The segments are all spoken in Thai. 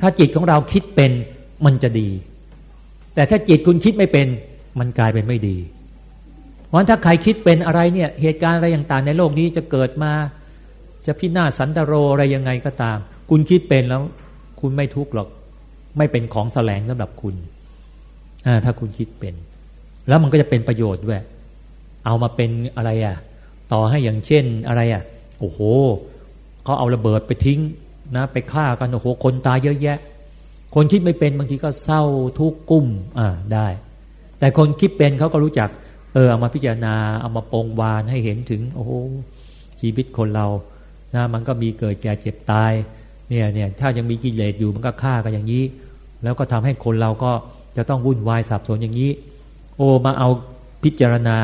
ถ้าจิตของเราคิดเป็นมันจะดี แต่ถ้าจิตคุณคิดไม่เป็น มันกลายเป็นไม่ดีเพราะถ้าใครคิดเป็นอะไรเนี่ยเหตุการณ์อะไรต่างๆในโลกนี้จะเกิดมา จะพินาศสันตโรอะไรยังไงก็ตาม คุณคิดเป็นแล้ว คุณไม่ทุกข์หรอก ไม่เป็นของแสลงสำหรับคุณถ้าคุณคิดเป็น แล้วมันก็จะเป็นประโยชน์ด้วย เอามาเป็นอะไรอะ ต่อให้อย่างเช่นอะไรอะ โอ้โหเขาเอาระเบิดไปทิ้ง นะไปฆ่ากันโอ้โหคนตายเยอะแยะ คนคิดไม่เป็นบางทีก็เศร้าทุกข์กุ้มอ่าได้ แต่คนคิดเป็นเขาก็รู้จัก เออเอามาพิจารณาเอามาปองวานให้เห็นถึง โอ้โหชีวิตคนเรานะมันก็มีเกิดแก่เจ็บตายเนี่ยเนี่ยถ้ายังมีกิเลสอยู่มันก็ฆ่ากันอย่างนี้ แล้วก็ทำให้คนเราก็จะต้องวุ่นวายสับสนอย่างนี้ โอ้มาเอาพิจารณา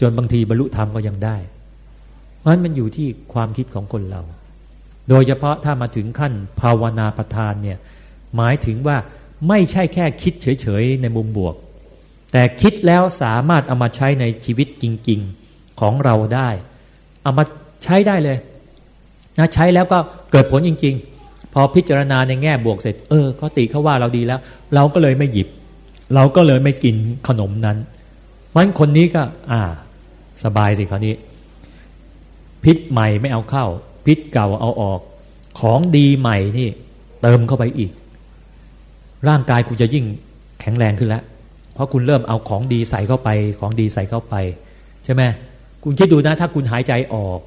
จนบางทีบรรลุธรรมก็ยังได้ เพราะฉะนั้นมันอยู่ที่ความคิดของคนเรา โดยเฉพาะถ้ามาถึงขั้นภาวนาประทานเนี่ยหมายถึงว่าไม่ใช่แค่คิดเฉยๆในมุมบวก แต่คิดแล้วสามารถเอามาใช้ในชีวิตจริง ๆของเราได้ เอามาใช้ได้เลยนะใช้แล้วก็เกิดผลจริง ๆ พอพิจารณาในแง่บวกเสร็จ เออเขาติเขาว่าเราดีแล้ว เราก็เลยไม่หยิบ เราก็เลยไม่กินขนมนั้นเพราะฉะนั้นคนนี้ก็ อ่า สบายสิคราวนี้ พิษใหม่ไม่เอาเข้า พิษเก่าเอาออก ของดีใหม่นี่ เติมเข้าไปอีก ร่างกายคุณจะยิ่งแข็งแรงขึ้นแล้ว เพราะคุณเริ่มเอาของดีใส่เข้าไป ของดีใส่เข้าไป ใช่ไหมคุณคิดดูนะ ถ้าคุณหายใจออก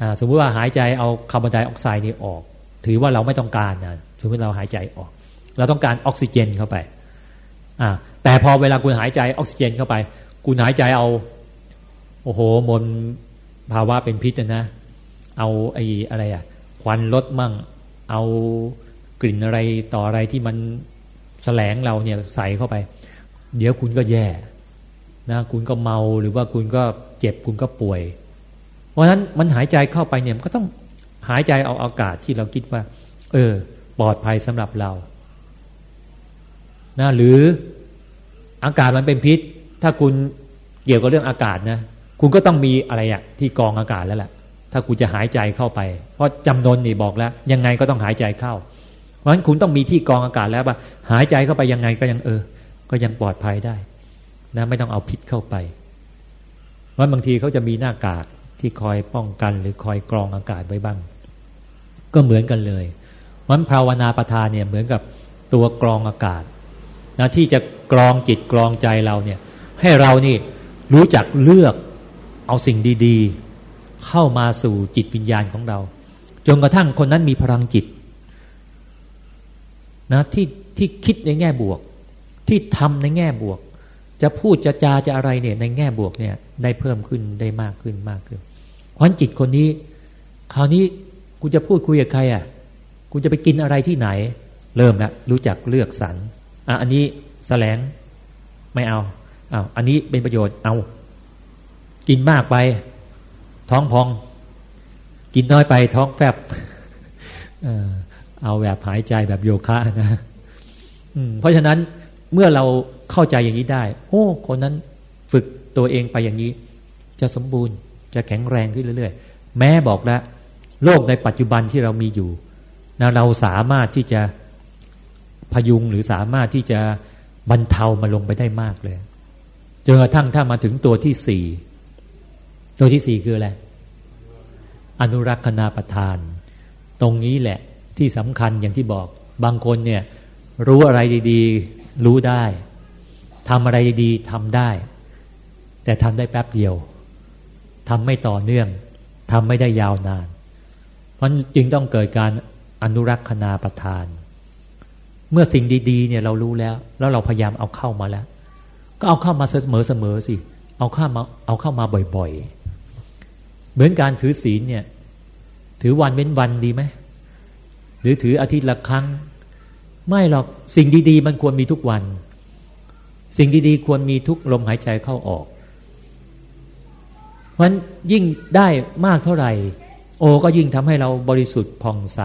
อสมมติว่าหายใจเอาคาร์บอนไดออกไซด์นี่ออก ถือว่าเราไม่ต้องการนะสมมติเราหายใจออก เราต้องการออกซิเจนเข้าไปอแต่พอเวลาคุณหายใจออกซิเจนเข้าไป คุณหายใจเอา โอ้โหมน ภาวะเป็นพิษนะ เอาไอ้อะไรอะควันลดมั่ง เอากลิ่นอะไรต่ออะไรที่มันแสลงเราเนี่ยใส่เข้าไป เดี๋ยวคุณก็แย่นะคุณก็เมาหรือว่าคุณก็เจ็บคุณก็ป่วย เพราะฉะนั้นมันหายใจเข้าไปเนี่ยก็ต้องหายใจเอาอากาศที่เราคิดว่า เออ ปลอดภัยสำหรับเรานะหรืออากาศมันเป็นพิษ ถ้าคุณเกี่ยวกับเรื่องอากาศนะ คุณก็ต้องมีอะไรอะที่กองอากาศแล้วแหละถ้าคุณจะหายใจเข้าไป เพราะจำนนนี่บอกแล้ว ยังไงก็ต้องหายใจเข้า เพราะฉะนั้นคุณต้องมีที่กองอากาศแล้วว่าหายใจเข้าไปยังไงก็ยังเออ ก็ยังปลอดภัยได้ นะไม่ต้องเอาพิษเข้าไปเพราะบางทีเขาจะมีหน้ากากที่คอยป้องกันหรือคอยกรองอากาศไว้บ้าง ก็เหมือนกันเลยเพราะภาวนาประทานเนี่ยเหมือนกับตัวกรองอากาศนะที่จะกรองจิตกรองใจเราเนี่ย ให้เรานี่รู้จักเลือก เอาสิ่งดีๆ เข้ามาสู่จิตวิญญาณของเรา จนกระทั่งคนนั้นมีพลังจิตนะที่ที่คิดในแง่บวก ที่ทำในแง่บวก จะพูดจะจาจะอะไรเนี่ยในแง่บวกเนี่ยได้เพิ่มขึ้นได้มากขึ้นมากขึ้นเพราะจิตคนนี้ คราวนี้กูจะพูดคุยกับใครอะกูจะไปกินอะไรที่ไหน เริ่มละรู้จักเลือกสรรอะอันนี้แสลงไม่เอาอ้าวอันนี้เป็นประโยชน์เอา กินมากไป ท้องพอง กินน้อยไปท้องแฟบเอาแบบหายใจแบบโยคะนะเพราะฉะนั้นเมื่อเราเข้าใจอย่างนี้ได้ โอ้ คนนั้นฝึกตัวเองไปอย่างนี้ จะสมบูรณ์จะแข็งแรงขึ้นเรื่อยๆ แม้บอกแล้วโลกในปัจจุบันที่เรามีอยู่นะเราสามารถที่จะพยุงหรือสามารถที่จะบรรเทามาลงไปได้มากเลยจนกระทั่งถ้ามาถึงตัวที่สี่ ตัวที่สี่คืออะไร อนุรักษณาประทาน ตรงนี้แหละที่สำคัญอย่างที่บอก บางคนเนี่ยรู้อะไรดีๆ รู้ได้ทำอะไรดีๆทำได้ แต่ทำได้แป๊บเดียวทำไม่ต่อเนื่องทำไม่ได้ยาวนาน เพราะจึงต้องเกิดการอนุรักษณาประทาน เมื่อสิ่งดีๆเนี่ยเรารู้แล้ว แล้วเราพยายามเอาเข้ามาแล้ว ก็เอาเข้ามาเสมอเสมอสิ เอาเข้ามาเอาเข้ามาบ่อยๆ เหมือนการถือศีลเนี่ย ถือวันเว้นวันดีไหมหรือถืออาทิตย์ละครั้ง ไม่หรอกสิ่งดีๆ มันควรมีทุกวัน สิ่งดีๆ ควรมีทุกลมหายใจเข้าออก เพราะฉะนั้นยิ่งได้มากเท่าไหร่ โอก็ยิ่งทำให้เราบริสุทธิ์ผ่องใส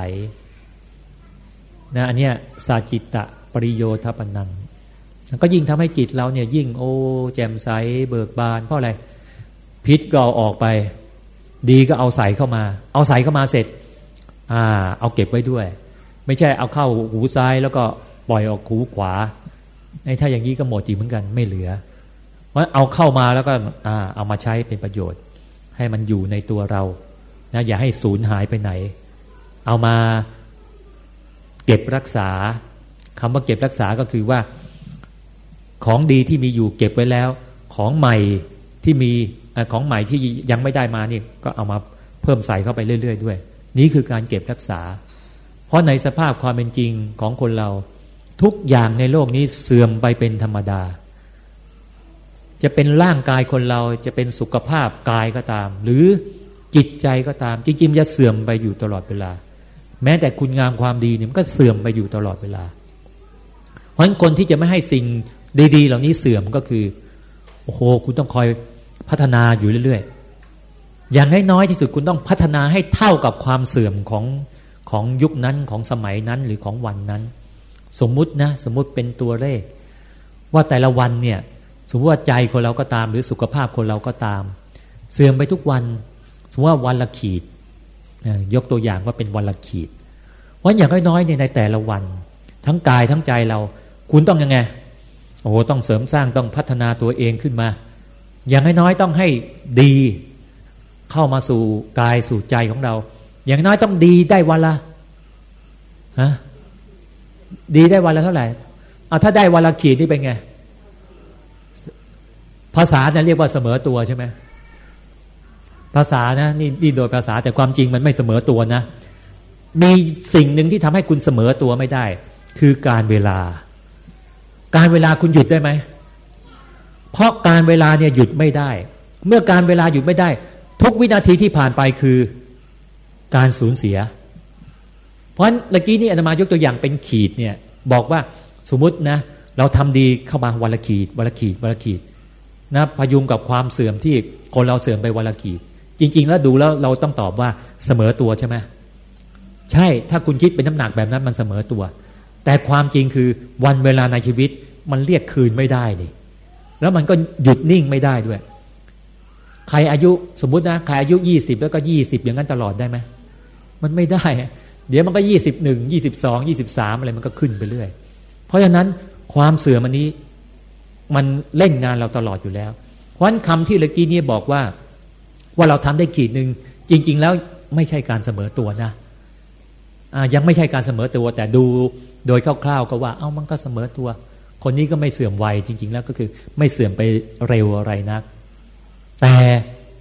นะอันเนี้ยสาจิตตะปริโยทปนังก็ยิ่งทำให้จิตเราเนี่ยยิ่งโอแจ่มใสเบิกบานเพราะอะไรพิษก็ออกไป ดีก็เอาใส่เข้ามา เอาใส่เข้ามาเสร็จ อ่า เอาเก็บไว้ด้วย ไม่ใช่เอาเข้าหูซ้ายแล้วก็ปล่อยออกหูขวาในถ้าอย่างนี้ก็หมดจริงเหมือนกันไม่เหลือเพราะเอาเข้ามาแล้วก็อ่าเอามาใช้เป็นประโยชน์ ให้มันอยู่ในตัวเรานะอย่าให้สูญหายไปไหน เอามาเก็บรักษาคำว่าเก็บรักษาก็คือว่า ของดีที่มีอยู่เก็บไว้แล้ว ของใหม่ที่มี ของใหม่ที่ยังไม่ได้มานี่ก็เอามาเพิ่มใส่เข้าไปเรื่อย ๆ ด้วย นี่คือการเก็บรักษา เพราะในสภาพความเป็นจริงของคนเรา ทุกอย่างในโลกนี้เสื่อมไปเป็นธรรมดา จะเป็นร่างกายคนเราจะเป็นสุขภาพกายก็ตาม หรือจิตใจก็ตาม จริงๆจะเสื่อมไปอยู่ตลอดเวลา แม้แต่คุณงามความดีเนี่ยมันก็เสื่อมไปอยู่ตลอดเวลา เพราะฉะนั้นคนที่จะไม่ให้สิ่งดี ๆ เหล่านี้เสื่อมก็คือโอ้โหคุณต้องคอย พัฒนาอยู่เรื่อยๆ อย่างน้อยๆที่สุดคุณต้องพัฒนาให้เท่ากับความเสื่อมของของยุคนั้นของสมัยนั้นหรือของวันนั้น สมมุตินะสมมุติเป็นตัวเลข ว่าแต่ละวันเนี่ยสมมติว่าใจคนเราก็ตาม หรือสุขภาพคนเราก็ตาม เสื่อมไปทุกวัน สมมติว่าวันละขีดยกตัวอย่างว่าเป็นวันละขีดวันอย่างน้อยๆเนี่ยในแต่ละวัน ทั้งกายทั้งใจเรา คุณต้องยังไงโอ้โหต้องเสริมสร้างต้องพัฒนาตัวเองขึ้นมา อย่างน้อยๆต้องให้ดีเข้ามาสู่กายสู่ใจของเรา อย่างน้อยต้องดีได้วันละฮะดีได้วันละเท่าไหร่เอาถ้าได้วันละขีดนี่เป็นไง ภาษาจะเรียกว่าเสมอตัวใช่ไหมภาษานะนี่นี่โดยภาษาแต่ความจริงมันไม่เสมอตัวนะ มีสิ่งหนึ่งที่ทำให้คุณเสมอตัวไม่ได้ คือการเวลา การเวลาคุณหยุดได้ไหม เพราะการเวลาเนี่ยหยุดไม่ได้ เมื่อการเวลาหยุดไม่ได้ ทุกวินาทีที่ผ่านไปคือการสูญเสีย เพราะฉะนั้นเมื่อกี้นี่อาตมายกตัวอย่างเป็นขีดเนี่ยบอกว่าสมมตินะเราทำดีเข้ามาวันละขีดวันละขีดวันละขีดนะพยุงกับความเสื่อมที่คนเราเสื่อมไปวันละขีด จริง ๆ แล้วดูแล้วเราต้องตอบว่าเสมอตัวใช่ไหมใช่ถ้าคุณคิดเป็นน้ำหนักแบบนั้นมันเสมอตัว แต่ความจริงคือวันเวลาในชีวิตมันเรียกคืนไม่ได้ดิ แล้วมันก็หยุดนิ่งไม่ได้ด้วย ใครอายุสมมุตินะใครอายุยี่สิบแล้วก็ยี่สิบอย่างนั้นตลอดได้ไหมมันไม่ได้ เดี๋ยวมันก็ยี่สิบหนึ่งยี่สิบสองยี่สิบสามอะไรมันก็ขึ้นไปเรื่อย เพราะฉะนั้นความเสื่อมอันนี้ มันเล่นงานเราตลอดอยู่แล้วเพราะฉะนั้นคำที่เลกี้นี้บอกว่า ว่าเราทำได้ขีดหนึ่งจริง ๆ แล้วไม่ใช่การเสมอตัวนะยังไม่ใช่การเสมอตัว แต่ดูโดยคร่าวๆก็ว่า เอ้ามันก็เสมอตัว คนนี้ก็ไม่เสื่อมวัยจริง ๆ แล้วก็คือ ไม่เสื่อมไปเร็วอะไรนัก แต่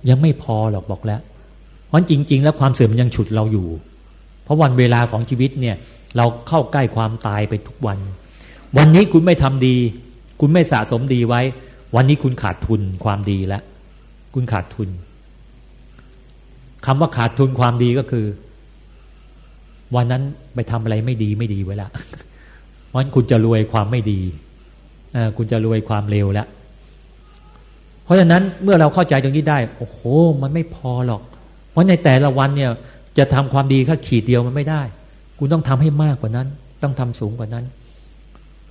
ยังไม่พอหรอกบอกแล้ว เพราะจริง ๆ แล้วความเสื่อมยังฉุดเราอยู่ เพราะวันเวลาของชีวิตเนี่ย เราเข้าใกล้ความตายไปทุกวัน วันนี้คุณไม่ทำดี คุณไม่สะสมดีไว้ วันนี้คุณขาดทุนความดีแล้วคุณขาดทุนคำว่าขาดทุนความดีก็คือ วันนั้นไปทำอะไรไม่ดีไม่ดีไว้ละเพราะคุณจะรวยความไม่ดี คุณจะรวยความเลวแล้วเพราะฉะนั้นเมื่อเราเข้าใจตรงนี้ได้ โอ้โห มันไม่พอหรอก เพราะในแต่ละวันเนี่ย จะทำความดีแค่ขีดเดียวมันไม่ได้ คุณต้องทำให้มากกว่านั้น ต้องทำสูงกว่านั้น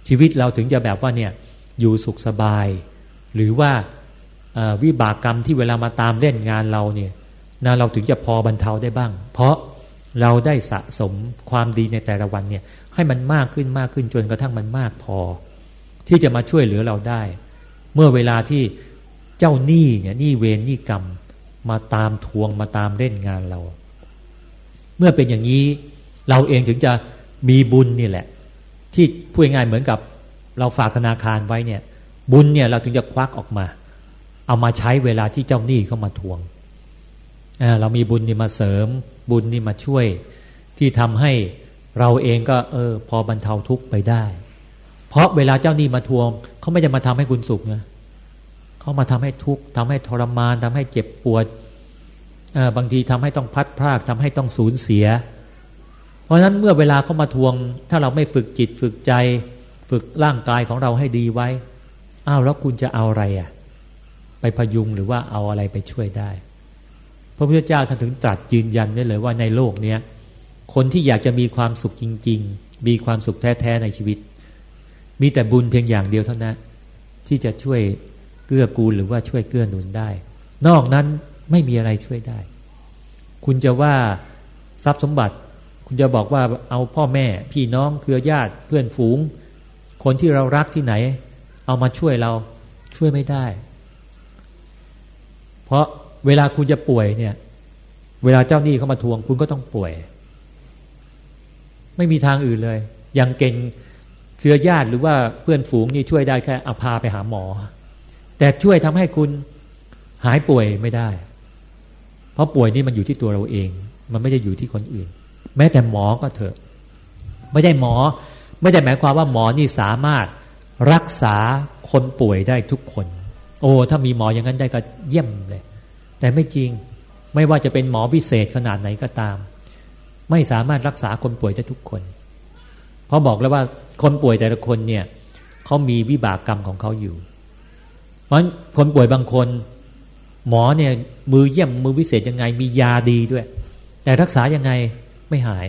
ชีวิตเราถึงจะแบบว่าเนี่ย อยู่สุขสบาย หรือว่าวิบากกรรมที่เวลามาตามเล่นงานเราเนี่ยนะเราถึงจะพอบรรเทาได้บ้าง เพราะเราได้สะสมความดีในแต่ละวันเนี่ย ให้มันมากขึ้นมากขึ้นจนกระทั่งมันมากพอ ที่จะมาช่วยเหลือเราได้ เมื่อเวลาที่เจ้าหนี้เนี่ยหนี้เวรหนี้กรรม มาตามทวงมาตามเล่นงานเรา เมื่อเป็นอย่างนี้ เราเองถึงจะมีบุญนี่แหละ ที่พูดง่ายเหมือนกับ เราฝากธนาคารไว้เนี่ย บุญเนี่ยเราถึงจะควักออกมา เอามาใช้เวลาที่เจ้าหนี้เข้ามาทวงเรามีบุญนี่มาเสริม บุญนี่มาช่วย ที่ทำให้เราเองก็ เออ พอบรรเทาทุกข์ไปได้ เพราะเวลาเจ้านี่มาทวงเขาไม่ได้มาทำให้คุณสุขนะเขามาทำให้ทุกข์ทำให้ทรมานทำให้เจ็บปวดบางทีทำให้ต้องพัดพรากทำให้ต้องสูญเสีย เพราะฉะนั้นเมื่อเวลาเขามาทวง ถ้าเราไม่ฝึกจิตฝึกใจ ฝึกร่างกายของเราให้ดีไว้อ้าวแล้วคุณจะเอาอะไรอะ ไปพยุงหรือว่าเอาอะไรไปช่วยได้ พระพุทธเจ้าท่านถึงตรัสยืนยันไว้เลยว่าในโลกเนี้ยคนที่อยากจะมีความสุขจริง ๆ มีความสุขแท้ ๆ ในชีวิต มีแต่บุญเพียงอย่างเดียวเท่านั้น ที่จะช่วยเกื้อกูลหรือว่าช่วยเกื้อหนุนได้ นอกนั้นไม่มีอะไรช่วยได้ คุณจะว่าทรัพย์สมบัติ คุณจะบอกว่าเอาพ่อแม่ พี่น้องเครือญาติเพื่อนฝูง คนที่เรารักที่ไหน เอามาช่วยเราช่วยไม่ได้ เพราะเวลาคุณจะป่วยเนี่ย เวลาเจ้าหนี้เขามาทวง คุณก็ต้องป่วย ไม่มีทางอื่นเลย อย่างเก่ง เครือญาติหรือว่าเพื่อนฝูงนี่ช่วยได้แค่เอาพาไปหาหมอ แต่ช่วยทำให้คุณหายป่วยไม่ได้ เพราะป่วยนี่มันอยู่ที่ตัวเราเอง มันไม่ได้อยู่ที่คนอื่น แม้แต่หมอก็เถอะ ไม่ได้หมอ ไม่ได้หมายความว่าหมอนี่สามารถรักษาคนป่วยได้ทุกคน โอ้ ถ้ามีหมออย่างนั้นได้ก็เยี่ยมเลย แต่ไม่จริงไม่ว่าจะเป็นหมอพิเศษขนาดไหนก็ตาม ไม่สามารถรักษาคนป่วยได้ทุกคน เพราะบอกแล้วว่า คนป่วยแต่ละคนเนี่ยเขามีวิบากกรรมของเขาอยู่ เพราะคนป่วยบางคน หมอเนี่ยมือเยี่ยมมือวิเศษยังไง มียาดีด้วย แต่รักษายังไงไม่หาย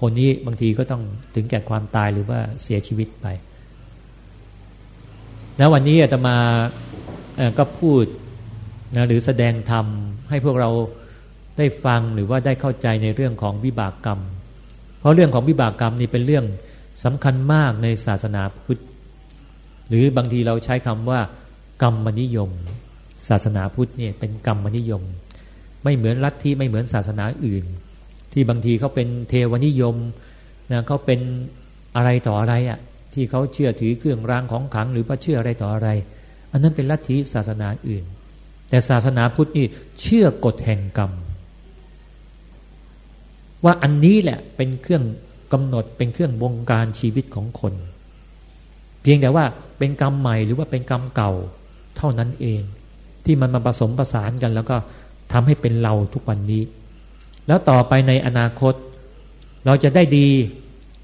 คนนี้บางทีก็ต้องถึงแก่ความตายหรือว่าเสียชีวิตไปแล้ววันนี้อาตมาก็พูดนะหรือแสดงธรรมให้พวกเราได้ฟังหรือว่าได้เข้าใจในเรื่องของวิบากกรรม เพราะเรื่องของวิบากกรรมนี่เป็นเรื่อง สำคัญมากในศาสนาพุทธ หรือบางทีเราใช้คำว่า กรรมนิยม ศาสนาพุทธเนี่ยเป็นกรรมนิยม ไม่เหมือนลัทธิไม่เหมือนศาสนาอื่น ที่บางทีเขาเป็นเทวนิยมนะเขาเป็นอะไรต่ออะไรอะ่ะที่เขาเชื่อถือเครื่องรางของขังหรือว่าเชื่ออะไรต่ออะไร อันนั้นเป็นลัทธิศาสนาอื่น แต่ศาสนาพุทธนี่เชื่อกฎแห่งกรรม ว่าอันนี้แหละเป็นเครื่อง กำหนดเป็นเครื่องวงการชีวิตของคน เพียงแต่ว่าเป็นกรรมใหม่หรือว่าเป็นกรรมเก่าเท่านั้นเอง ที่มันมาผสมประสานกัน แล้วก็ทำให้เป็นเราทุกวันนี้ แล้วต่อไปในอนาคต เราจะได้ดี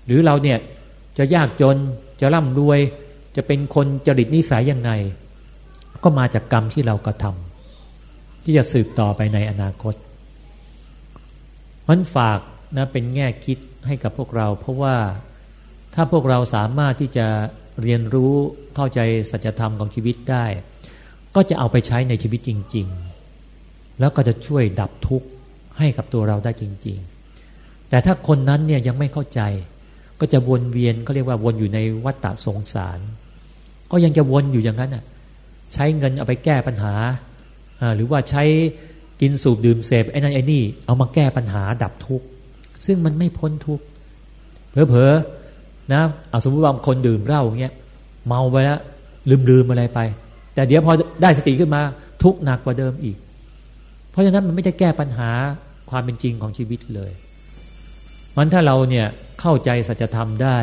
หรือเราเนี่ยจะยากจนจะร่ำรวย จะเป็นคนจริตนิสัยยังไง ก็มาจากกรรมที่เรากระทำที่จะสืบต่อไปในอนาคตมันฝากนะเป็นแง่คิด ให้กับพวกเรา เพราะว่าถ้าพวกเราสามารถที่จะเรียนรู้เข้าใจสัจธรรมของชีวิตได้ ก็จะเอาไปใช้ในชีวิตจริง ๆ แล้วก็จะช่วยดับทุกข์ให้กับตัวเราได้จริง ๆ แต่ถ้าคนนั้นเนี่ยยังไม่เข้าใจ ก็จะวนเวียนเขาเรียกว่าวนอยู่ในวัฏฏะสงสาร ก็ยังจะวนอยู่อย่างนั้นน่ะใช้เงินเอาไปแก้ปัญหา หรือว่าใช้กินสูบดื่มเสพไอ้นั่นไอ้นี่เอามาแก้ปัญหาดับทุกข์ ซึ่งมันไม่พ้นทุกข์เผลอๆนะเอาสมมติว่าคนดื่มเหล้าอย่างเงี้ยเมาไปแล้วลืมลืมอะไรไป แต่เดี๋ยวพอได้สติขึ้นมาทุกข์หนักกว่าเดิมอีก เพราะฉะนั้นมันไม่ได้แก้ปัญหาความเป็นจริงของชีวิตเลยมันถ้าเราเนี่ยเข้าใจสัจธรรมได้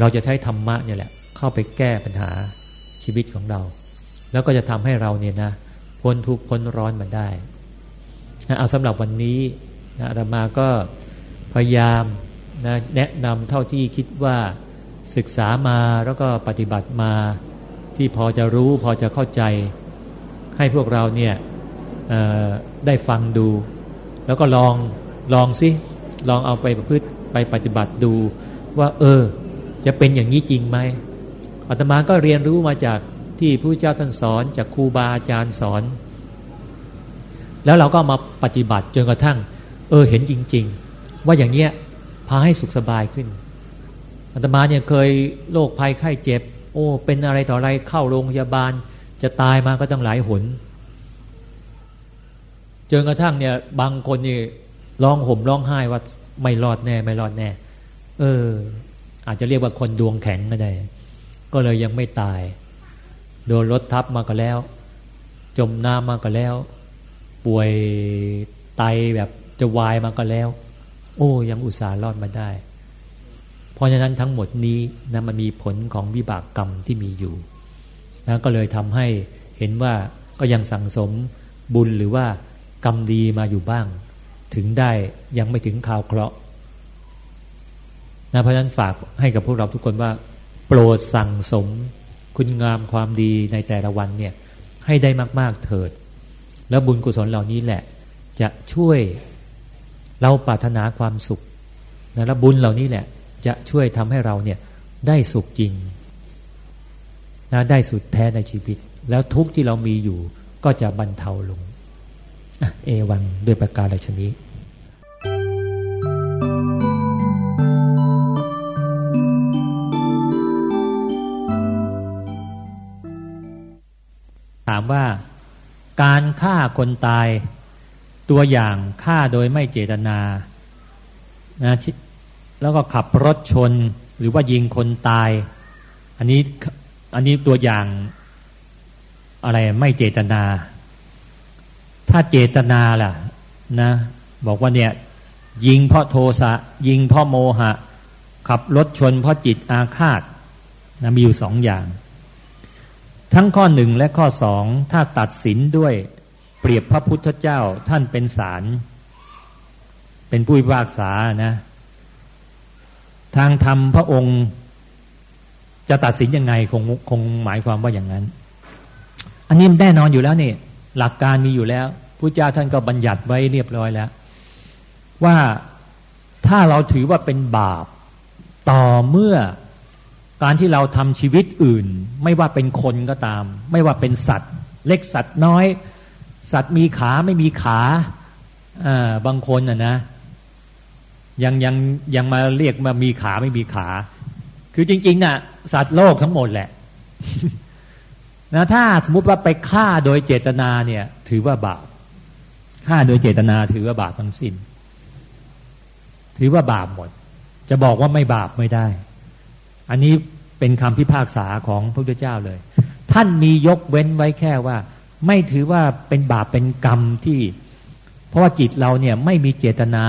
เราจะใช้ธรรมะเนี่ยแหละ เข้าไปแก้ปัญหาชีวิตของเรา แล้วก็จะทำให้เราเนี่ยนะพ้นทุกข์พ้นร้อนมันได้นะเอาสำหรับวันนี้นะอาตมาก็ พยายามนะแนะนำเท่าที่คิดว่าศึกษามาแล้วก็ปฏิบัติมาที่พอจะรู้พอจะเข้าใจ ให้พวกเราเนี่ยได้ฟังดู แล้วก็ลองลองสิลองเอาไปประพฤติไปปฏิบัติดู ว่าเออ จะเป็นอย่างนี้จริงไหมอาตมาก็เรียนรู้มาจากที่พระเจ้าท่านสอนจากครูบาอาจารย์สอน แล้วเราก็มาปฏิบัติจนกระทั่ง เออเห็นจริง ๆ ว่าอย่างเนี้ยพาให้สุขสบายขึ้นอาตมาเนี่ยเคยโรคภัยไข้เจ็บ โอ้ เป็นอะไรต่ออะไรเข้าโรงพยาบาล จะตายมาก็ต้องหลายหนจนกระทั่งเนี่ย บางคนนี่ร้องห่มร้องไห้ว่าไม่รอดแน่ ไม่รอดแน่ เออ อาจจะเรียกว่าคนดวงแข็งก็ได้ ก็เลยยังไม่ตาย โดนรถทับมาก็แล้ว จมน้ำมาก็แล้ว ป่วยไตแบบจะวายมาก็แล้ว โอ้ยังอุตส่าห์รอดมาได้ เพราะฉะนั้นทั้งหมดนี้นะมันมีผลของวิบากกรรมที่มีอยู่นะก็เลยทำให้เห็นว่าก็ยังสั่งสมบุญหรือว่ากรรมดีมาอยู่บ้าง ถึงได้ยังไม่ถึงข่าวเคราะห์นะเพราะฉะนั้นฝากให้กับพวกเราทุกคนว่า โปรดสั่งสมคุณงามความดีในแต่ละวันเนี่ยให้ได้มาก ๆเถิด แล้วบุญกุศลเหล่านี้แหละ จะช่วย เราปรารถนาความสุขนะและบุญเหล่านี้แหละ จะช่วยทำให้เราเนี่ยได้สุขจริงนะได้สุดแท้ในชีวิต แล้วทุกที่เรามีอยู่ก็จะบรรเทาลง เอวันด้วยประการชนิ้ถามว่าการฆ่าคนตาย ตัวอย่างฆ่าโดยไม่เจตนานะแล้วก็ขับรถชนหรือว่ายิงคนตาย อันนี้อันนี้ตัวอย่างอะไรไม่เจตนา ถ้าเจตนาล่ะนะบอกว่าเนี่ยยิงเพราะโทสะยิงเพราะโมหะ ขับรถชนเพราะจิตอาฆาตนะมีอยู่สองอย่าง ทั้งข้อหนึ่งและข้อสองถ้าตัดสินด้วย เปรียบพระพุทธเจ้าท่านเป็นศาลเป็นผู้พิพากษานะ ทางธรรมพระองค์จะตัดสินยังไงคงคงหมายความว่าอย่างนั้น อันนี้แน่นอนอยู่แล้วนี่หลักการมีอยู่แล้วพระเจ้าท่านก็บัญญัติไว้เรียบร้อยแล้ว ว่าถ้าเราถือว่าเป็นบาปต่อเมื่อการที่เราทำชีวิตอื่น ไม่ว่าเป็นคนก็ตาม ไม่ว่าเป็นสัตว์ เล็กสัตว์น้อย สัตว์มีขาไม่มีขาบางคนอะนะ ยังยังยังมาเรียกมามีขาไม่มีขา คือจริงๆน่ะ สัตว์โลกทั้งหมดแหละนะถ้าสมมุติว่าไปฆ่าโดยเจตนาเนี่ย ถือว่าบาปฆ่าโดยเจตนาถือว่าบาปทั้งสิ้น ถือว่าบาปหมด จะบอกว่าไม่บาปไม่ได้ อันนี้เป็นคำพิพากษาของพระพุทธเจ้าเลย ท่านมียกเว้นไว้แค่ว่า ไม่ถือว่าเป็นบาปเป็นกรรมที่ เพราะว่าจิตเราเนี่ยไม่มีเจตนา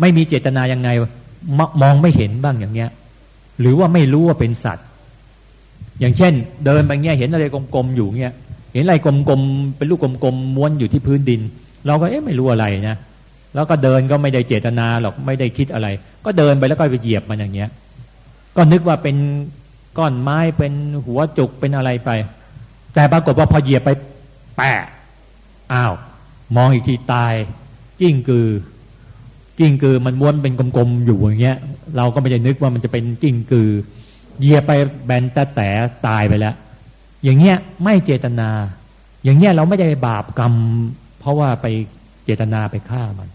ไม่มีเจตนายังไงมองไม่เห็นบ้างอย่างเงี้ย หรือว่าไม่รู้ว่าเป็นสัตว์ อย่างเช่น เดินไปเงี้ยเห็นอะไรกลมๆอยู่เงี้ยเห็นอะไรกลมๆเป็นลูกกลมๆม้วนอยู่ที่พื้นดิน เราก็เอ๊ะไม่รู้อะไรนะแล้วก็เดินก็ไม่ได้เจตนาหรอกไม่ได้คิดอะไร ก็เดินไปแล้วก็ไปเหยียบมันอย่างเงี้ย ก็นึกว่าเป็นก้อนไม้เป็นหัวจุกเป็นอะไรไป แต่ปรากฏว่าพอเหยียบไปแปะอ้าว มองอีกทีตาย กิ้งกือ กิ้งกือมันม้วนเป็นกลมๆอยู่อย่างเงี้ย เราก็ไม่ได้นึกว่ามันจะเป็นกิ้งกือ เหยียบไปแบนแต่แต่ตายไปแล้วอย่างเงี้ยไม่เจตนา อย่างเงี้ยเราไม่ได้บาปกรรม เพราะว่าไปเจตนาไปฆ่ามัน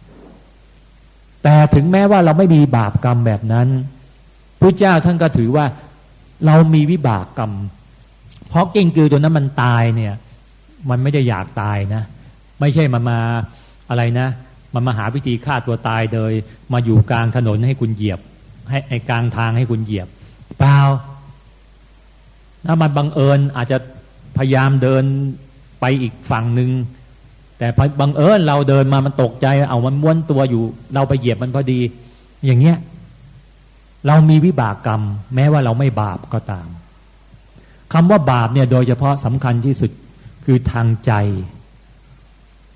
แต่ถึงแม้ว่าเราไม่มีบาปกรรมแบบนั้นพระเจ้าท่านก็ถือว่าเรามีวิบากกรรม เพราะกิ้งกือตัวนั้นมันตายเนี่ย มันไม่ได้อยากตายนะ ไม่ใช่มามาอะไรนะ มันมาหาวิธีฆ่าตัวตายโดย มาอยู่กลางถนนให้คุณเหยียบ ให้ไอ้กลางทางให้คุณเหยียบ เปล่าถ้ามันบังเอิญอาจจะพยายามเดินไปอีกฝั่งหนึ่งแต่บังเอิญเราเดินมามันตกใจ เอามันม้วนตัวอยู่ เราไปเหยียบมันพอดี อย่างเงี้ย เรามีวิบากกรรม แม้ว่าเราไม่บาปก็ตาม คำว่าบาปเนี่ยโดยเฉพาะสำคัญที่สุดคือทางใจ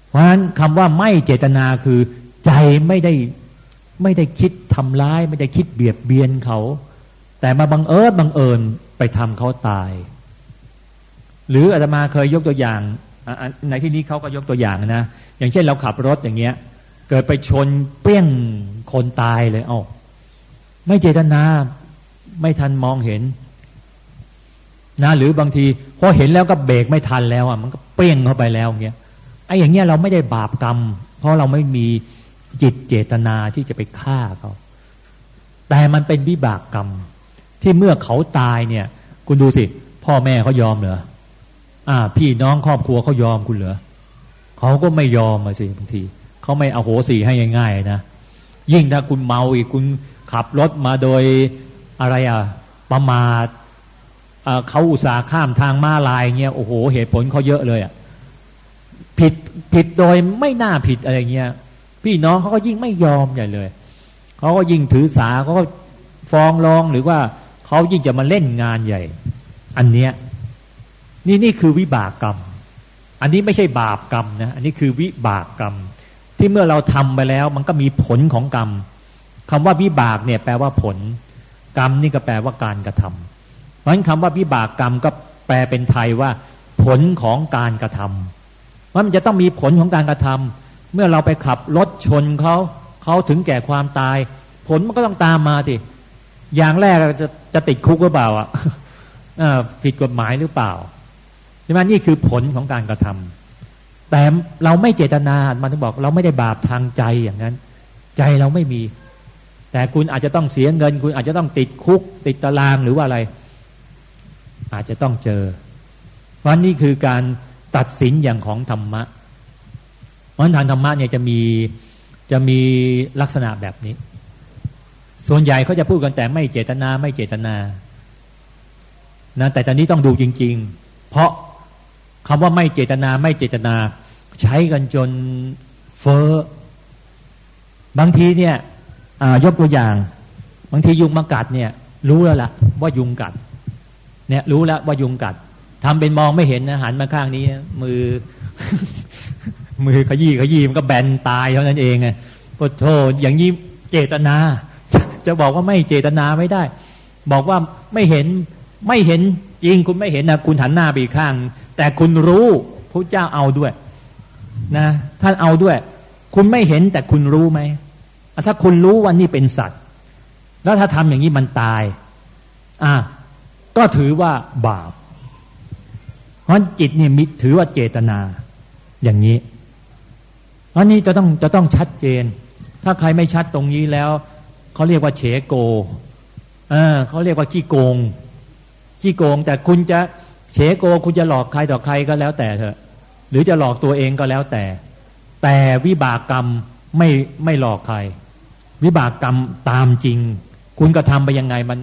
เพราะฉะนั้นคำว่าไม่เจตนาคือใจไม่ได้ไม่ได้คิดทำร้าย ไม่ได้คิดเบียดเบียนเขา แต่มาบังเอิญบังเอิญไปทำเขาตาย หรืออาตมาเคยยกตัวอย่างในที่นี้เขาก็ยกตัวอย่างนะ อย่างเช่นเราขับรถอย่างเงี้ย เกิดไปชนเปี้ยงคนตายเลย เอา้าไม่เจตนาไม่ทันมองเห็น นะหรือบางทีพอเห็นแล้วก็เบรกไม่ทันแล้วอะมันก็เปรี้ยงเข้าไปแล้วเงี้ยไอ้อย่างเงี้ยเราไม่ได้บาปกรรม เพราะเราไม่มีจิตเจตนาที่จะไปฆ่าเขาแต่มันเป็นวิบากกรรม ที่เมื่อเขาตายเนี่ย คุณดูสิ พ่อแม่เขายอมเหรออ่า พี่น้องครอบครัวเขายอมคุณเหรอเขาก็ไม่ยอมมาสิบางทีเขาไม่เอาโหสีให้ง่ายๆนะยิ่งถ้าคุณเมาอีกคุณขับรถมาโดยอะไรอะประมาท เขาอุตส่าห์ข้ามทางม้าลายเงี้ยโอ้โหเหตุผลเขาเยอะเลยอะผิดผิดโดยไม่น่าผิดอะไรเงี้ยพี่น้องเขาก็ยิ่งไม่ยอมใหญ่เลยเขาก็ยิ่งถือสาเขาก็ฟ้องร้องหรือว่าเขายิ่งจะมาเล่นงานใหญ่ อันเนี้ยนี่นี่คือวิบากกรรม อันนี้ไม่ใช่บาปกรรมนะอันนี้คือวิบากกรรม ที่เมื่อเราทำไปแล้ว มันก็มีผลของกรรมคำว่าวิบากเนี่ยแปลว่าผล กรรมนี่ก็แปลว่าการกระทำ เพราะฉะนั้นคำว่าวิบากกรรมก็แปลเป็นไทยว่า ผลของการกระทำว่ามันจะต้องมีผลของการกระทำเมื่อเราไปขับรถชนเขาเขาถึงแก่ความตาย ผลมันก็ต้องตามมาสิอย่างแรกจะจะติดคุกหรือเปล่าอะผิดกฎหมายหรือเปล่าใช่ไหมนี่คือผลของการกระทำแต่เราไม่เจตนามันถึงบอก เราไม่ได้บาปทางใจอย่างนั้น ใจเราไม่มี แต่คุณอาจจะต้องเสียเงิน คุณอาจจะต้องติดคุก ติดตารางหรือว่าอะไร อาจจะต้องเจอเพราะนี่คือการตัดสินอย่างของธรรมะเพราะทางธรรมะเนี่ยจะมีจะมีลักษณะแบบนี้ ส่วนใหญ่เขาจะพูดกันแต่ไม่เจตนาไม่เจตนานะแต่ตอนนี้ต้องดูจริง ๆ เพราะคำว่าไม่เจตนาไม่เจตนา ใช้กันจนเฟอ้อบางทีเนี่ยยกตัวอย่าง บางทียุงมากัดเนี่ย รู้แล้วละ่ะว่ายุงกัด เนี่ยรู้แล้วว่ายุงกัดทำเป็นมองไม่เห็นนะหันมาข้างนี้ มือ มือขยี้ขยี้มันก็แบนตายเท่านั้นเองไงก็โทษอย่างนี้เจตนา จะบอกว่าไม่เจตนาไม่ได้ บอกว่าไม่เห็นไม่เห็นจริงคุณไม่เห็นนะคุณหันหน้าไปข้าง แต่คุณรู้พระเจ้าเอาด้วยนะท่านเอาด้วย คุณไม่เห็นแต่คุณรู้ไหมถ้าคุณรู้ว่านี่เป็นสัตว์ แล้วถ้าทำอย่างนี้มันตาย อะ ก็ถือว่าบาป เพราะจิตนี่มิถือว่าเจตนาอย่างนี้เพราะนี้จะต้องจะต้องชัดเจน ถ้าใครไม่ชัดตรงนี้แล้วเขาเรียกว่าเฉโกเออเขาเรียกว่าขี้โกงขี้โกง แต่คุณจะเฉโกคุณจะหลอกใครต่อใครก็แล้วแต่เถอะ หรือจะหลอกตัวเองก็แล้วแต่ แต่วิบากกรรมไม่ไม่หลอกใคร วิบากกรรมตามจริง คุณก็ทำไปยังไงมัน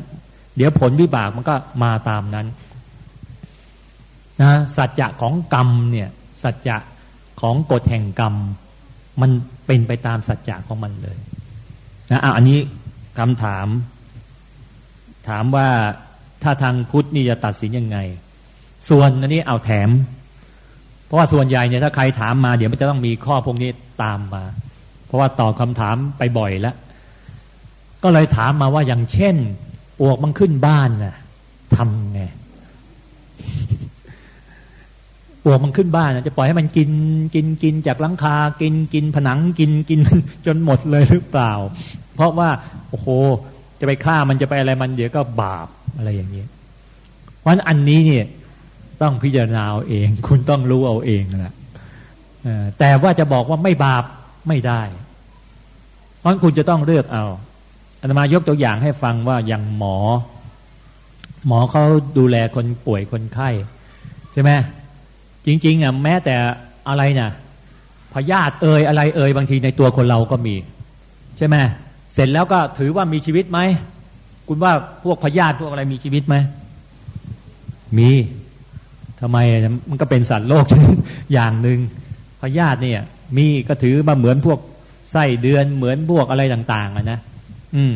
เดี๋ยวผลวิบากมันก็มาตามนั้นนะสัจจะของกรรมเนี่ยสัจจะของกฎแห่งกรรม มันเป็นไปตามสัจจะของมันเลยนะอะอันนี้คำถาม ถามว่าถ้าทางพุทธนี่จะตัดสินยังไง ส่วนอันนี้เอาแถม เพราะว่าส่วนใหญ่เนี่ยถ้าใครถามมาเดี๋ยวมันจะต้องมีข้อพวกนี้ตามมา เพราะว่าตอบคาถามไปบ่อยแล้วก็เลยถามมาว่าอย่างเช่น อวกมันขึ้นบ้านน่ะทำไงอวกมันขึ้นบ้านจะปล่อยให้มันกินกินกินจากหลังคา กินกินผนังกินกินจนหมดเลยหรือเปล่า เพราะว่าโอ้โห จะไปฆ่ามันจะไปอะไรมันเดี๋ยวก็บาปอะไรอย่างนี้เพราะอันนี้เนี่ยต้องพิจารณาเอาเอง คุณต้องรู้เอาเองนะแต่ว่าจะบอกว่าไม่บาปไม่ได้ เพราะคุณจะต้องเลือกเอา อาตมายกตัวอย่างให้ฟังว่าอย่างหมอ หมอเขาดูแลคนป่วยคนไข้ ใช่ไหมจริง ๆอะแม้แต่อะไรนะ่ะพยาธิเอ่ยอะไรเอ่ยบางทีในตัวคนเราก็มี ใช่ไหมเสร็จแล้วก็ถือว่ามีชีวิตไหมคุณว่าพวกพยาธิพวกอะไรมีชีวิตไหมมีทำไมมันก็เป็นสัตว์โลกอย่างหนึ่งพยาธิเนี่ย มีก็ถือมาเหมือนพวกไส้เดือนเหมือนพวกอะไรต่างๆอะนะ อืม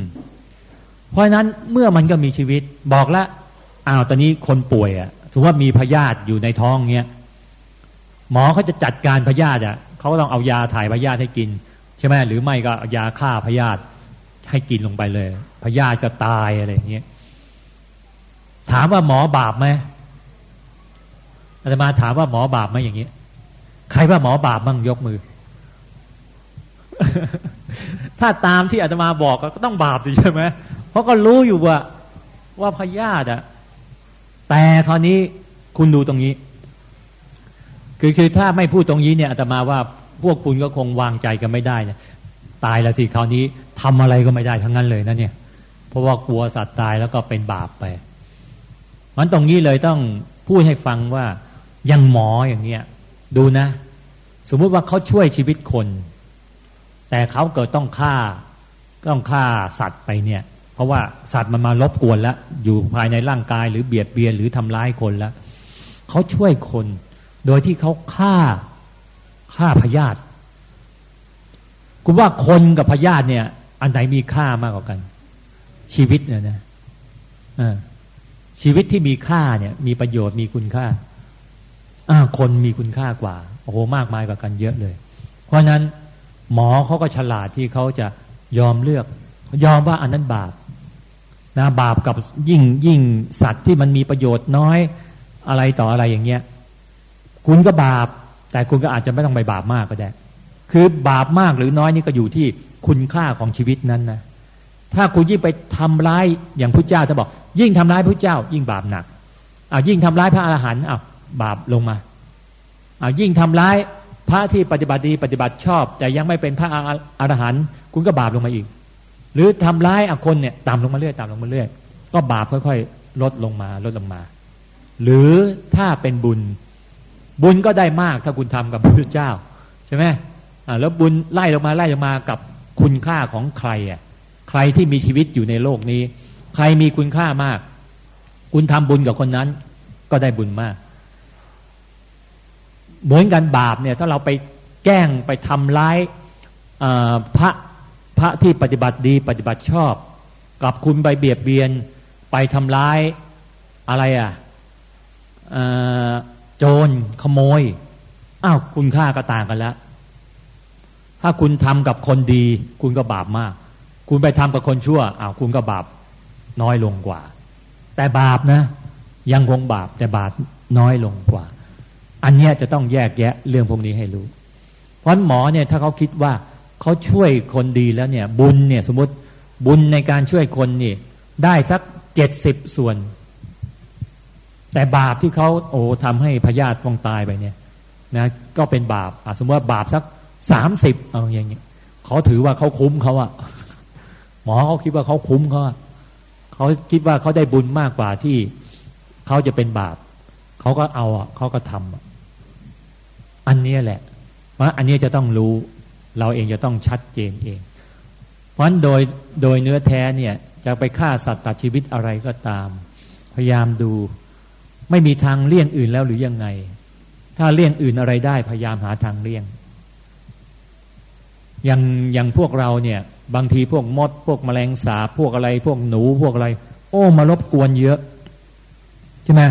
เพราะนั้นเมื่อมันก็มีชีวิต บอกแล้วอ้าวตอนนี้คนป่วยอะถือว่ามีพยาธิอยู่ในท้องเงี้ยหมอเขาจะจัดการพยาธิอะเขาต้องเอายาถ่ายพยาธิให้กิน ใช่ไหมหรือไม่ก็ยาฆ่าพยาธิให้กินลงไปเลยพยาธิก็ตายอะไรอย่างเงี้ยถามว่าหมอบาปไหมอาตมาถามว่าหมอบาปไหมอย่างเงี้ยใครว่าหมอบาปมั่งยกมือ ถ้าตามที่อาตมาบอกก็ต้องบาปใช่ไหมเพราะก็รู้อยู่ว่า ว่าพยาธิอะแต่คราวนี้คุณดูตรงนี้ คือคือถ้าไม่พูดตรงนี้เนี่ยอาตมาว่าพวกคุณก็คงวางใจกันไม่ได้เนี่ยตายแล้วสิคราวนี้ทำอะไรก็ไม่ได้ทั้งนั้นเลยนะเนี่ย เพราะว่ากลัวสัตว์ตายแล้วก็เป็นบาปไปมันตรงนี้เลยต้องพูดให้ฟังว่ายังหมออย่างเนี้ย ดูนะ สมมุติว่าเขาช่วยชีวิตคน แต่เขาเกิดต้องฆ่าต้องฆ่าสัตว์ไปเนี่ย เพราะว่าสัตว์มันมารบกวนแล้ว อยู่ภายในร่างกายหรือเบียดเบียนหรือทำร้ายคนแล้วเขาช่วยคน โดยที่เขาฆ่าฆ่าพยาธิคุณว่าคนกับพยาธิเนี่ย อันไหนมีค่ามากกว่ากัน ชีวิตเนี่ยนะชีวิตที่มีค่าเนี่ย มีประโยชน์มีคุณค่าคนมีคุณค่ากว่า โอ้โหมากมายกว่ากันเยอะเลย เพราะนั้น หมอเขาก็ฉลาดที่เขาจะยอมเลือก ยอมว่าอันนั้นบาปนะบาปกับยิ่งยิ่งสัตว์ที่มันมีประโยชน์น้อยอะไรต่ออะไรอย่างเงี้ย คุณก็บาป แต่คุณก็อาจจะไม่ต้องไปบาปมากก็ได้ คือบาปมากหรือน้อยนี่ก็อยู่ที่คุณค่าของชีวิตนั้นนะถ้าคุณยิ่งไปทำร้ายอย่างพระเจ้าจะบอก ยิ่งทำร้ายพระเจ้า ยิ่งบาปหนักอ่ายิ่งทำร้ายพระอรหันต์อ่าบาปลงมาอ่ายิ่งทำร้าย พระที่ปฏิบัติดีปฏิบัติชอบ แต่ยังไม่เป็นพระอรหันต์คุณก็บาปลงมาอีก หรือทำร้ายคนเนี่ยต่ำลงมาเรื่อยต่ำลงมาเรื่อยก็บาปค่อยๆ ลดลงมาลดลงมา หรือถ้าเป็นบุญ บุญก็ได้มากถ้าคุณทำกับพระพุทธเจ้าใช่ไหมอ่าแล้วบุญไล่ลงมาไล่ลงมากับคุณค่าของใครอะใครที่มีชีวิตอยู่ในโลกนี้ ใครมีคุณค่ามาก คุณทำบุญกับคนนั้น ก็ได้บุญมาก เหมือนกันบาปเนี่ยถ้าเราไปแกล้งไปทำร้ายพระพระที่ปฏิบัติดีปฏิบัติชอบ กับคุณไปเบียดเบียนไปทำร้ายอะไรอะโจรขโมยอ้าวคุณค่าก็ต่างกันแล้วถ้าคุณทำกับคนดี คุณก็บาปมาก คุณไปทำกับคนชั่วอ้าวคุณก็บาปน้อยลงกว่า แต่บาปนะ ยังคงบาปแต่บาปน้อยลงกว่า อันนี้จะต้องแยกแยะเรื่องพวกนี้ให้รู้ เพราะหมอเนี่ยถ้าเขาคิดว่าเขาช่วยคนดีแล้วเนี่ย บุญเนี่ยสมมติบุญในการช่วยคนนี่ได้สักเจ็ดสิบส่วน แต่บาปที่เขาโอ้ทำให้พยาธิต้องตายไปเนี่ยนะก็เป็นบาปสมมติว่าบาปสักสามสิบเอาอย่างเงี้ยเขาถือว่าเขาคุ้มเขาอะหมอเขาคิดว่าเขาคุ้มเขาเขาคิดว่าเขาได้บุญมากกว่าที่เขาจะเป็นบาปเขาก็เอาอะเขาก็ทำ อันนี้แหละ เพราะอันนี้จะต้องรู้ เราเองจะต้องชัดเจนเอง เพราะนั้นโดยโดยเนื้อแท้เนี่ยจะไปฆ่าสัตว์ตัดชีวิตอะไรก็ตาม พยายามดู ไม่มีทางเลี่ยงอื่นแล้วหรือยังไง ถ้าเลี่ยงอื่นอะไรได้พยายามหาทางเลี่ยง อย่างอย่างพวกเราเนี่ย บางทีพวกมด พวกแมลงสาพวกอะไร พวกหนูพวกอะไร โอ้มารบกวนเยอะใช่ไหม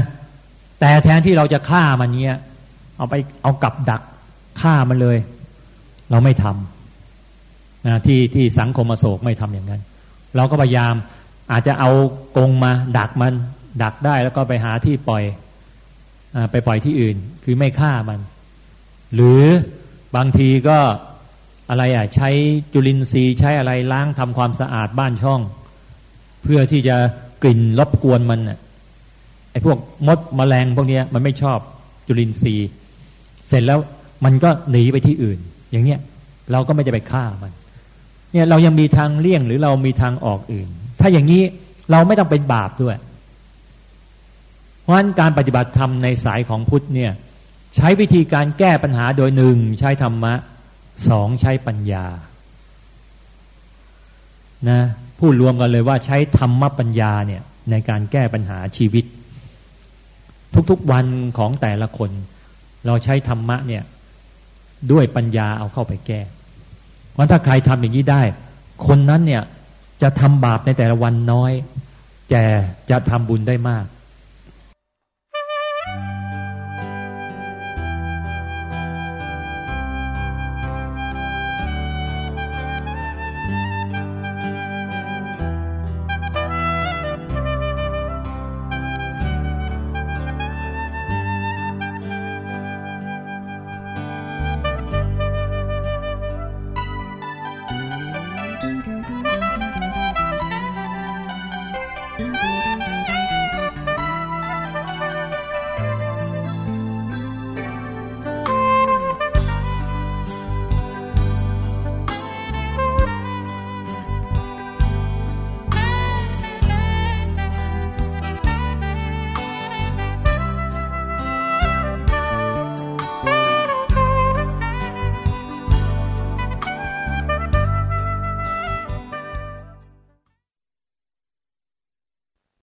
แต่แทนที่เราจะฆ่ามันเนี้ย เอาไปเอากับดักฆ่ามันเลย เราไม่ทำนะที่ที่สังคมโศกไม่ทำอย่างนั้น เราก็พยายามอาจจะเอากงมาดักมัน ดักได้แล้วก็ไปหาที่ปล่อยอไปปล่อยที่อื่น คือไม่ฆ่ามัน หรือบางทีก็อะไรอะใช้จุลินทรีย์ใช้อะไรล้างทำความสะอาดบ้านช่อง เพื่อที่จะกลิ่นรบกวนมันไอ้พวกมดมแมลงพวกนี้มันไม่ชอบจุลินทรีย์ เสร็จแล้วมันก็หนีไปที่อื่น อย่างเนี้ยเราก็ไม่จะไปฆ่ามัน เนี่ยเรายังมีทางเลี่ยงหรือเรามีทางออกอื่น ถ้าอย่างนี้เราไม่ต้องเป็นบาปด้วย เพราะฉะนั้นการปฏิบัติธรรมในสายของพุทธเนี่ยใช้วิธีการแก้ปัญหาโดยหนึ่งใช้ธรรมะสองใช้ปัญญานะพูดรวมกันเลยว่าใช้ธรรมปัญญาเนี่ยในการแก้ปัญหาชีวิต ทุกๆวันของแต่ละคน เราใช้ธรรมะเนี่ยด้วยปัญญาเอาเข้าไปแก้ เพราะถ้าใครทำอย่างนี้ได้ คนนั้นเนี่ยจะทำบาปในแต่ละวันน้อย แต่จะทำบุญได้มาก